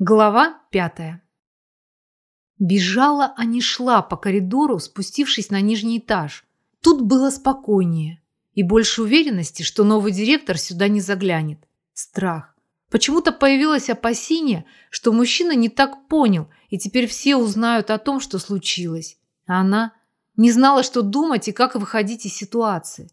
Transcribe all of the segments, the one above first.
Глава пятая. Бежала, а не шла по коридору, спустившись на нижний этаж. Тут было спокойнее и больше уверенности, что новый директор сюда не заглянет. Страх. Почему-то появилось опасение, что мужчина не так понял, и теперь все узнают о том, что случилось. А она не знала, что думать и как выходить из ситуации.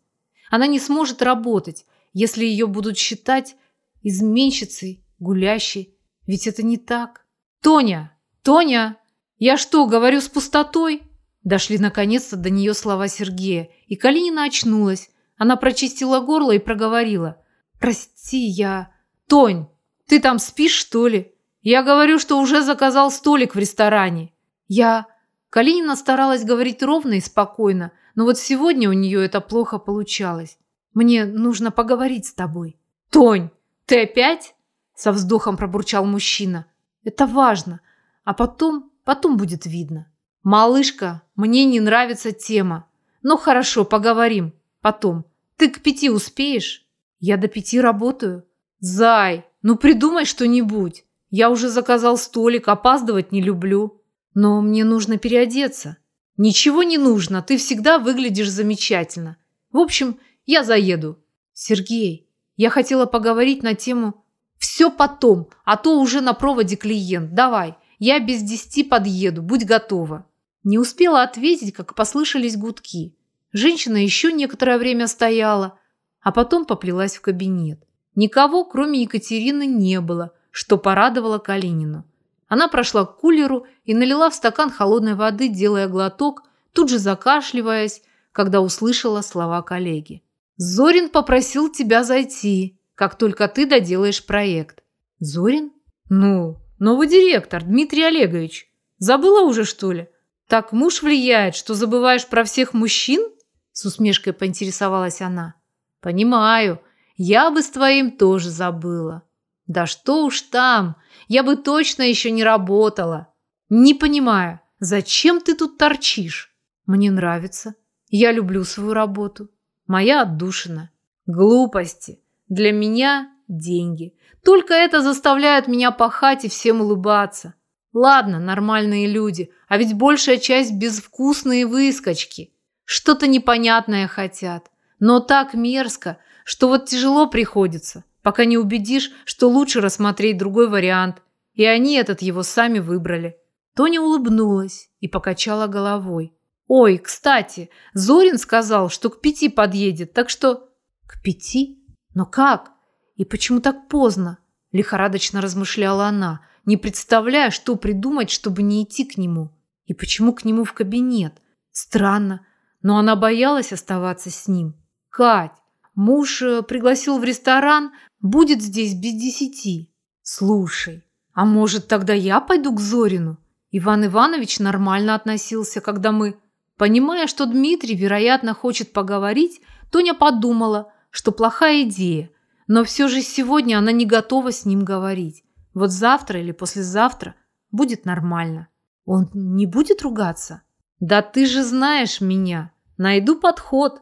Она не сможет работать, если ее будут считать изменщицей, гулящей, ведь это не так. Тоня! Тоня! Я что, говорю с пустотой? Дошли наконец-то до нее слова Сергея, и Калинина очнулась. Она прочистила горло и проговорила. «Прости, я...» «Тонь, ты там спишь, что ли? Я говорю, что уже заказал столик в ресторане». «Я...» Калинина старалась говорить ровно и спокойно, но вот сегодня у нее это плохо получалось. «Мне нужно поговорить с тобой». «Тонь, ты опять?» Со вздохом пробурчал мужчина. Это важно. А потом, потом будет видно. Малышка, мне не нравится тема. Ну хорошо, поговорим. Потом. Ты к пяти успеешь? Я до пяти работаю. Зай, ну придумай что-нибудь. Я уже заказал столик, опаздывать не люблю. Но мне нужно переодеться. Ничего не нужно, ты всегда выглядишь замечательно. В общем, я заеду. Сергей, я хотела поговорить на тему все потом, а то уже на проводе клиент. Давай, я без десяти подъеду, будь готова. Не успела ответить, как послышались гудки. Женщина еще некоторое время стояла, а потом поплелась в кабинет. Никого, кроме Екатерины, не было, что порадовало Калинину. Она прошла к кулеру и налила в стакан холодной воды, делая глоток, тут же закашливаясь, когда услышала слова коллеги. «Зорин попросил тебя зайти», как только ты доделаешь проект. Зорин? Ну, новый директор, Дмитрий Олегович. Забыла уже, что ли? Так муж влияет, что забываешь про всех мужчин? С усмешкой поинтересовалась она. Понимаю, я бы с твоим тоже забыла. Да что уж там, я бы точно еще не работала. Не понимаю, зачем ты тут торчишь? Мне нравится. Я люблю свою работу. Моя отдушина. Глупости. Для меня деньги. Только это заставляет меня пахать и всем улыбаться. Ладно, нормальные люди, а ведь большая часть безвкусные выскочки. Что-то непонятное хотят. Но так мерзко, что вот тяжело приходится, пока не убедишь, что лучше рассмотреть другой вариант. И они этот его сами выбрали. Тоня улыбнулась и покачала головой. «Ой, кстати, Зорин сказал, что к пяти подъедет, так что...» «К пяти?» Но как? И почему так поздно? Лихорадочно размышляла она, не представляя, что придумать, чтобы не идти к нему. И почему к нему в кабинет? Странно, но она боялась оставаться с ним. Кать, муж э, пригласил в ресторан, будет здесь без десяти. Слушай, а может тогда я пойду к Зорину? Иван Иванович нормально относился, когда мы... Понимая, что Дмитрий, вероятно, хочет поговорить, Тоня подумала, что плохая идея, но все же сегодня она не готова с ним говорить. Вот завтра или послезавтра будет нормально. Он не будет ругаться? Да ты же знаешь меня. Найду подход.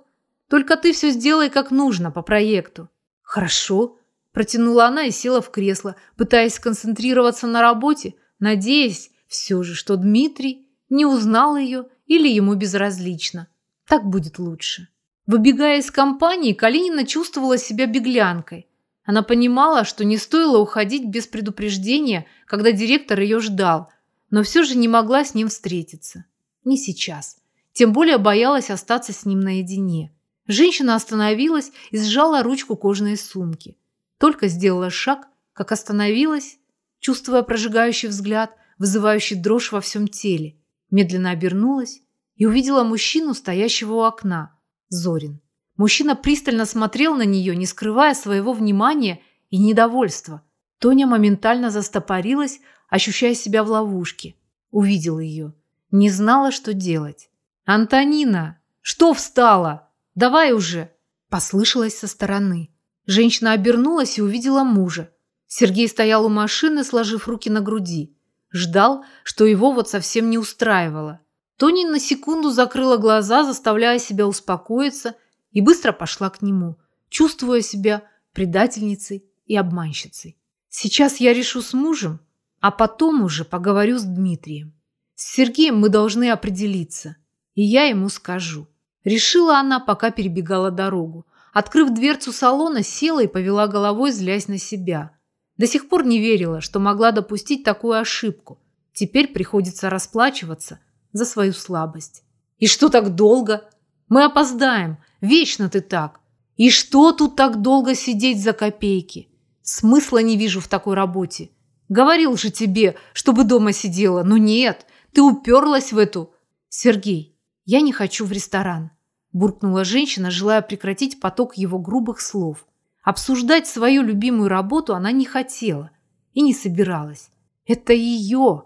Только ты все сделай как нужно по проекту. Хорошо. Протянула она и села в кресло, пытаясь сконцентрироваться на работе, надеясь все же, что Дмитрий не узнал ее или ему безразлично. Так будет лучше. Выбегая из компании, Калинина чувствовала себя беглянкой. Она понимала, что не стоило уходить без предупреждения, когда директор ее ждал, но все же не могла с ним встретиться. Не сейчас. Тем более боялась остаться с ним наедине. Женщина остановилась и сжала ручку кожаной сумки. Только сделала шаг, как остановилась, чувствуя прожигающий взгляд, вызывающий дрожь во всем теле. Медленно обернулась и увидела мужчину, стоящего у окна. Зорин. Мужчина пристально смотрел на нее, не скрывая своего внимания и недовольства. Тоня моментально застопорилась, ощущая себя в ловушке. Увидела ее. Не знала, что делать. «Антонина! Что встала? Давай уже!» Послышалось со стороны. Женщина обернулась и увидела мужа. Сергей стоял у машины, сложив руки на груди. Ждал, что его вот совсем не устраивало. Тони на секунду закрыла глаза, заставляя себя успокоиться, и быстро пошла к нему, чувствуя себя предательницей и обманщицей. Сейчас я решу с мужем, А потом уже поговорю с Дмитрием. С Сергеем мы должны определиться. И я ему скажу. Решила она, пока перебегала дорогу. Открыв дверцу салона, села и повела головой, злясь на себя. До сих пор не верила, что могла допустить такую ошибку. Теперь приходится расплачиваться за свою слабость. И что так долго? Мы опоздаем. Вечно ты так. И что тут так долго сидеть за копейки? Смысла не вижу в такой работе. Говорил же тебе, чтобы дома сидела. Но нет, ты уперлась в эту... Сергей, я не хочу в ресторан. Буркнула женщина, желая прекратить поток его грубых слов. Обсуждать свою любимую работу она не хотела и не собиралась. Это ее.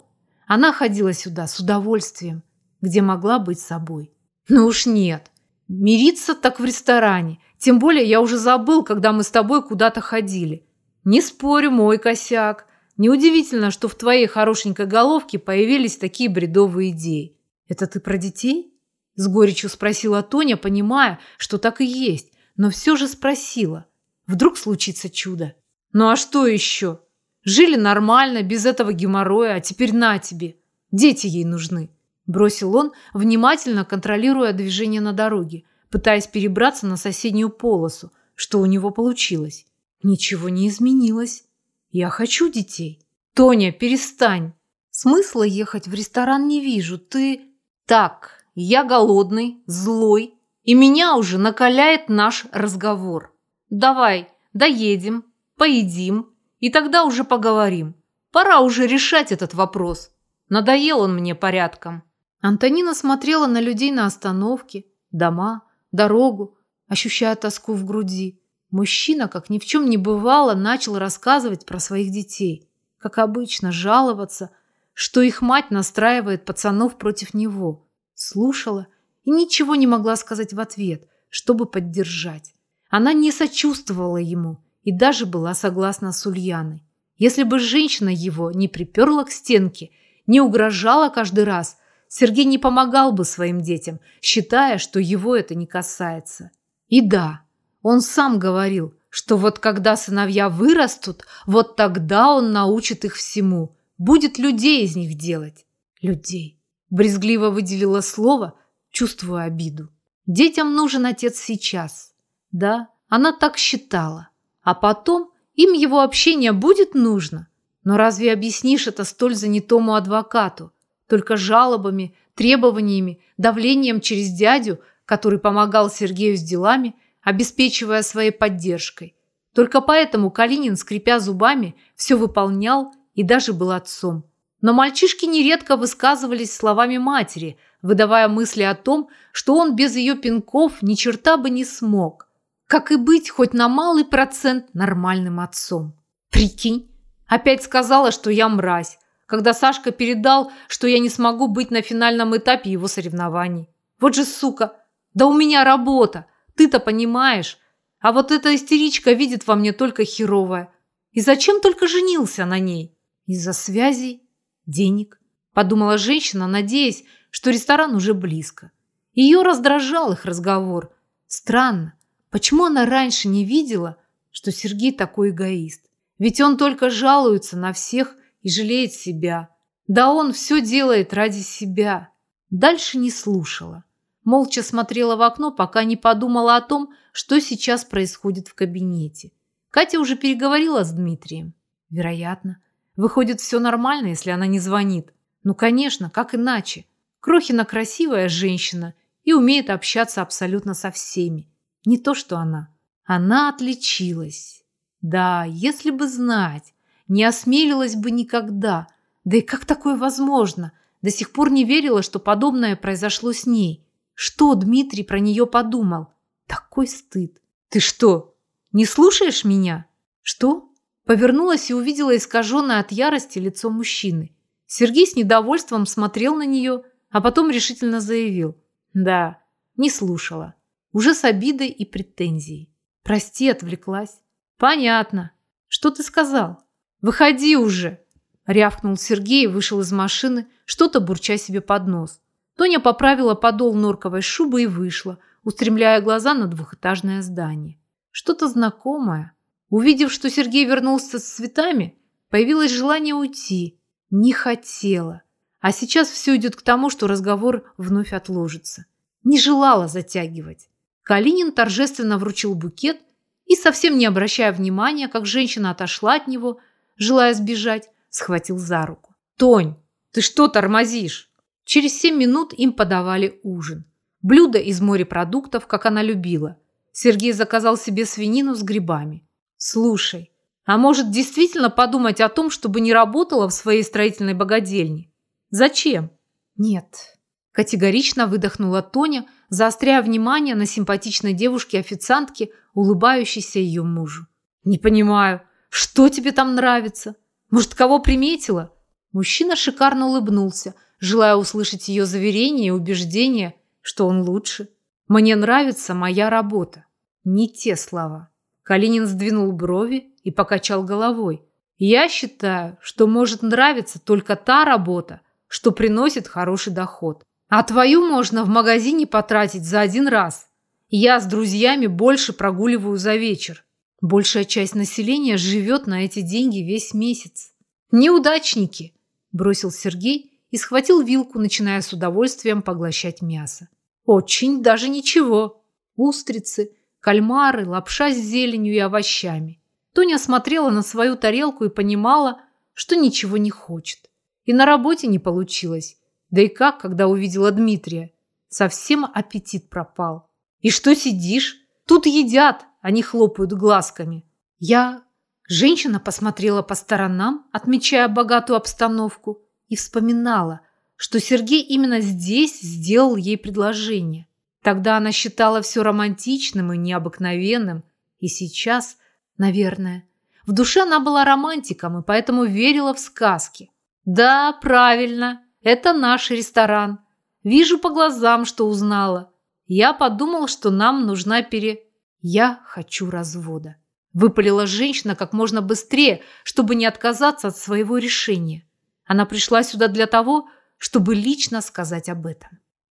Она ходила сюда с удовольствием, где могла быть собой. Ну уж нет. Мириться так в ресторане. Тем более я уже забыл, когда мы с тобой куда-то ходили. Не спорю, мой косяк. Неудивительно, что в твоей хорошенькой головке появились такие бредовые идеи. Это ты про детей? С горечью спросила Тоня, понимая, что так и есть, но все же спросила. Вдруг случится чудо. Ну а что еще? Жили нормально, без этого геморроя, а теперь на тебе. Дети ей нужны. Бросил он, внимательно контролируя движение на дороге, пытаясь перебраться на соседнюю полосу, что у него получилось. Ничего не изменилось. Я хочу детей. Тоня, перестань. Смысла ехать в ресторан не вижу. Ты... Так, я голодный, злой, и меня уже накаляет наш разговор. Давай, доедем, поедим, и тогда уже поговорим. Пора уже решать этот вопрос. Надоел он мне порядком. Антонина смотрела на людей на остановке, дома, дорогу, ощущая тоску в груди. Мужчина, как ни в чем не бывало, начал рассказывать про своих детей. Как обычно, жаловаться, что их мать настраивает пацанов против него. Слушала и ничего не могла сказать в ответ, чтобы поддержать. Она не сочувствовала ему и даже была согласна с Ульяной. Если бы женщина его не приперла к стенке, не угрожала каждый раз, Сергей не помогал бы своим детям, считая, что его это не касается. И да, он сам говорил, что вот когда сыновья вырастут, вот тогда он научит их всему, будет людей из них делать. Людей. Брезгливо выделила слово, чувствуя обиду. Детям нужен отец сейчас. Да, она так считала. А потом им его общение будет нужно. Но разве объяснишь это столь занятому адвокату? Только жалобами, требованиями, давлением через дядю, который помогал Сергею с делами, обеспечивая своей поддержкой. Только поэтому Калинин, скрипя зубами, все выполнял и даже был отцом. Но мальчишки нередко высказывались словами матери, выдавая мысли о том, что он без ее пинков ни черта бы не смог. Как и быть хоть на малый процент нормальным отцом. Прикинь, опять сказала, что я мразь, когда Сашка передал, что я не смогу быть на финальном этапе его соревнований. Вот же сука, да у меня работа, ты-то понимаешь. А вот эта истеричка видит во мне только херовое. И зачем только женился на ней? Из-за связей, денег, подумала женщина, надеясь, что ресторан уже близко. Ее раздражал их разговор. Странно, Почему она раньше не видела, что Сергей такой эгоист? Ведь он только жалуется на всех и жалеет себя. Да он все делает ради себя. Дальше не слушала. Молча смотрела в окно, пока не подумала о том, что сейчас происходит в кабинете. Катя уже переговорила с Дмитрием. Вероятно. Выходит, все нормально, если она не звонит. Ну, конечно, как иначе? Крохина красивая женщина и умеет общаться абсолютно со всеми. Не то, что она. Она отличилась. Да, если бы знать, не осмелилась бы никогда. Да и как такое возможно? До сих пор не верила, что подобное произошло с ней. Что Дмитрий про нее подумал? Такой стыд. Ты что, не слушаешь меня? Что? Повернулась и увидела искаженное от ярости лицо мужчины. Сергей с недовольством смотрел на нее, а потом решительно заявил. Да, не слушала уже с обидой и претензией. Прости, отвлеклась. Понятно. Что ты сказал? Выходи уже, рявкнул Сергей и вышел из машины, что-то бурча себе под нос. Тоня поправила подол норковой шубы и вышла, устремляя глаза на двухэтажное здание. Что-то знакомое. Увидев, что Сергей вернулся с цветами, появилось желание уйти, Не хотела. А сейчас все идет к тому, что разговор вновь отложится. Не желала затягивать. Калинин торжественно вручил букет и, совсем не обращая внимания, как женщина отошла от него, желая сбежать, схватил за руку. «Тонь, ты что тормозишь?» Через семь минут им подавали ужин. Блюдо из морепродуктов, как она любила. Сергей заказал себе свинину с грибами. «Слушай, а может действительно подумать о том, чтобы не работала в своей строительной богадельне? Зачем?» «Нет», – категорично выдохнула Тоня, заостряя внимание на симпатичной девушке-официантке, улыбающейся ее мужу. «Не понимаю, что тебе там нравится? Может, кого приметила?» Мужчина шикарно улыбнулся, желая услышать ее заверение и убеждение, что он лучше. «Мне нравится моя работа». Не те слова. Калинин сдвинул брови и покачал головой. «Я считаю, что может нравиться только та работа, что приносит хороший доход. А твою можно в магазине потратить за один раз. Я с друзьями больше прогуливаю за вечер. Большая часть населения живет на эти деньги весь месяц. Неудачники, бросил Сергей и схватил вилку, начиная с удовольствием поглощать мясо. Очень даже ничего. Устрицы, кальмары, лапша с зеленью и овощами. Тоня смотрела на свою тарелку и понимала, что ничего не хочет. И на работе не получилось. Да и как, когда увидела Дмитрия? Совсем аппетит пропал. И что сидишь? Тут едят, они хлопают глазками. Я... Женщина посмотрела по сторонам, отмечая богатую обстановку, и вспоминала, что Сергей именно здесь сделал ей предложение. Тогда она считала все романтичным и необыкновенным, и сейчас, наверное, в душе она была романтиком и поэтому верила в сказки. Да, правильно, это наш ресторан. Вижу по глазам, что узнала. Я подумал, что нам нужна пере... Я хочу развода. Выпалила женщина как можно быстрее, чтобы не отказаться от своего решения. Она пришла сюда для того, чтобы лично сказать об этом.